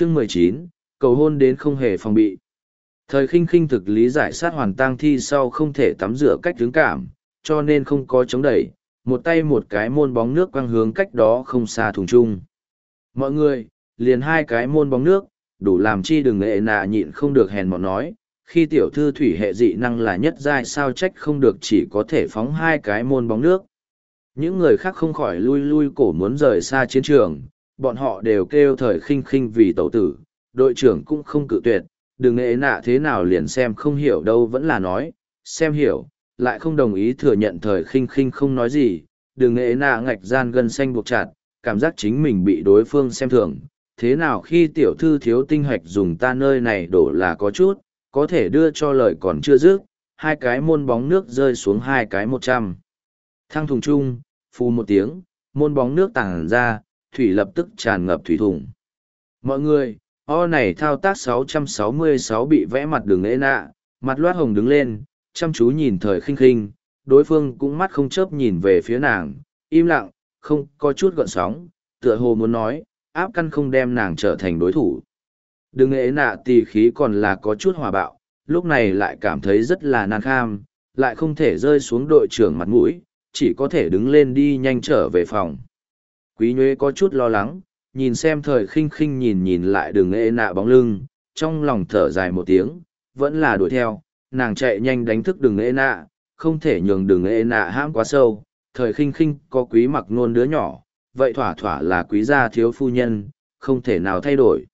chương mười chín, cầu hôn đến không hề phòng bị. Thời khinh khinh thực lý giải sát hoàn tang thi sau không thể tắm rửa cách tướng cảm, cho nên không có chống đẩy, một tay một cái môn bóng nước quăng hướng cách đó không xa thùng chung. Mọi người, liền hai cái môn bóng nước, đủ làm chi đừng nghệ nạ nhịn không được hèn mọn nói, khi tiểu thư thủy hệ dị năng là nhất giai sao trách không được chỉ có thể phóng hai cái môn bóng nước. Những người khác không khỏi lui lui cổ muốn rời xa chiến trường bọn họ đều kêu thời khinh khinh vì tẩu tử, đội trưởng cũng không cự tuyệt, đừng nghệ nạ thế nào liền xem không hiểu đâu vẫn là nói, xem hiểu, lại không đồng ý thừa nhận thời khinh khinh không nói gì, đừng nghệ nạ ngạch gian gân xanh buộc chặt, cảm giác chính mình bị đối phương xem thường, thế nào khi tiểu thư thiếu tinh hoạch dùng ta nơi này đổ là có chút, có thể đưa cho lời còn chưa dứt, hai cái môn bóng nước rơi xuống hai cái một trăm. Thang thùng chung, phù một tiếng, môn bóng nước tàng ra thủy lập tức tràn ngập thủy thùng. Mọi người, o này thao tác 666 bị vẽ mặt đường ế nạ, mặt loát hồng đứng lên, chăm chú nhìn thời khinh khinh, đối phương cũng mắt không chớp nhìn về phía nàng, im lặng, không có chút gợn sóng, tựa hồ muốn nói, áp căn không đem nàng trở thành đối thủ. Đường ế nạ tì khí còn là có chút hòa bạo, lúc này lại cảm thấy rất là nan kham, lại không thể rơi xuống đội trưởng mặt mũi, chỉ có thể đứng lên đi nhanh trở về phòng quý nhuế có chút lo lắng, nhìn xem thời khinh khinh nhìn nhìn lại đường ê nạ bóng lưng, trong lòng thở dài một tiếng, vẫn là đuổi theo, nàng chạy nhanh đánh thức đường ê nạ, không thể nhường đường ê nạ hãm quá sâu, thời khinh khinh có quý mặc nôn đứa nhỏ, vậy thỏa thỏa là quý gia thiếu phu nhân, không thể nào thay đổi.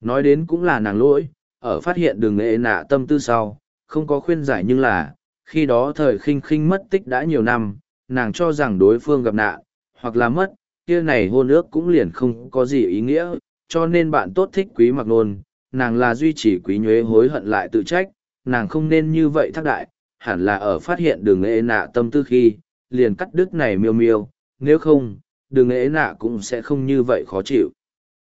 Nói đến cũng là nàng lỗi, ở phát hiện đường ê nạ tâm tư sau, không có khuyên giải nhưng là, khi đó thời khinh khinh mất tích đã nhiều năm, nàng cho rằng đối phương gặp nạn, hoặc là mất kia này hôn ước cũng liền không có gì ý nghĩa, cho nên bạn tốt thích quý mặc nôn, nàng là duy trì quý nhuế hối hận lại tự trách, nàng không nên như vậy thác đại, hẳn là ở phát hiện đường ế nạ tâm tư khi, liền cắt đứt này miêu miêu, nếu không, đường ế nạ cũng sẽ không như vậy khó chịu.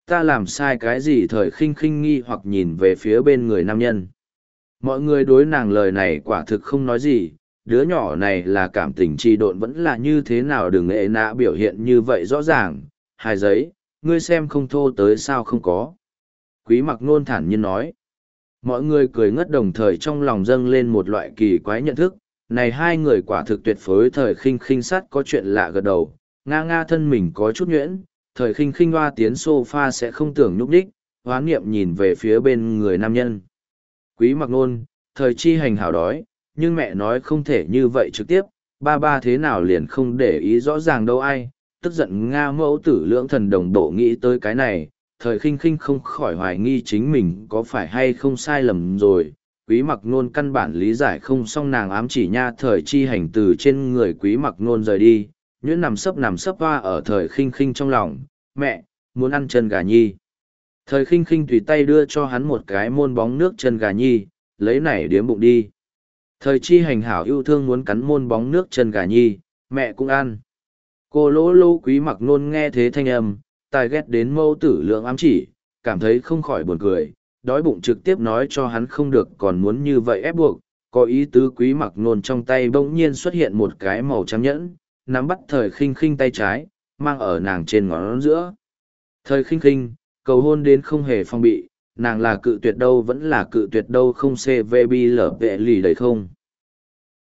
Ta làm sai cái gì thời khinh khinh nghi hoặc nhìn về phía bên người nam nhân. Mọi người đối nàng lời này quả thực không nói gì, đứa nhỏ này là cảm tình trì độn vẫn là như thế nào đừng ệ nạ biểu hiện như vậy rõ ràng. Hai giấy, ngươi xem không thô tới sao không có. Quý mặc nôn thản nhiên nói. Mọi người cười ngất đồng thời trong lòng dâng lên một loại kỳ quái nhận thức. Này hai người quả thực tuyệt phối thời khinh khinh sắt có chuyện lạ gật đầu. Nga nga thân mình có chút nhuyễn, thời khinh khinh hoa tiến s o f a sẽ không tưởng nhúc đích hoán niệm nhìn về phía bên người nam nhân. Quý mặc nôn, thời chi hành hảo đói nhưng mẹ nói không thể như vậy trực tiếp, ba ba thế nào liền không để ý rõ ràng đâu ai, tức giận Nga mẫu tử lưỡng thần đồng độ nghĩ tới cái này, thời khinh khinh không khỏi hoài nghi chính mình có phải hay không sai lầm rồi. Quý mặc nôn căn bản lý giải không xong nàng ám chỉ nha thời chi hành từ trên người quý mặc nôn rời đi, nhuyễn nằm sấp nằm sấp hoa ở thời khinh khinh trong lòng, mẹ, muốn ăn chân gà nhi. Thời khinh khinh tùy tay đưa cho hắn một cái môn bóng nước chân gà nhi, lấy này điếm bụng đi. Thời chi hành hảo yêu thương muốn cắn môn bóng nước chân gà nhi, mẹ cũng ăn. Cô lỗ lô quý mặc nôn nghe thế thanh âm, tài ghét đến mâu tử lượng ám chỉ, cảm thấy không khỏi buồn cười, đói bụng trực tiếp nói cho hắn không được còn muốn như vậy ép buộc, có ý tứ quý mặc nôn trong tay bỗng nhiên xuất hiện một cái màu trắng nhẫn, nắm bắt thời khinh khinh tay trái, mang ở nàng trên ngón giữa. Thời khinh khinh, cầu hôn đến không hề phong bị, nàng là cự tuyệt đâu vẫn là cự tuyệt đâu không cvb lở vệ lì đầy không.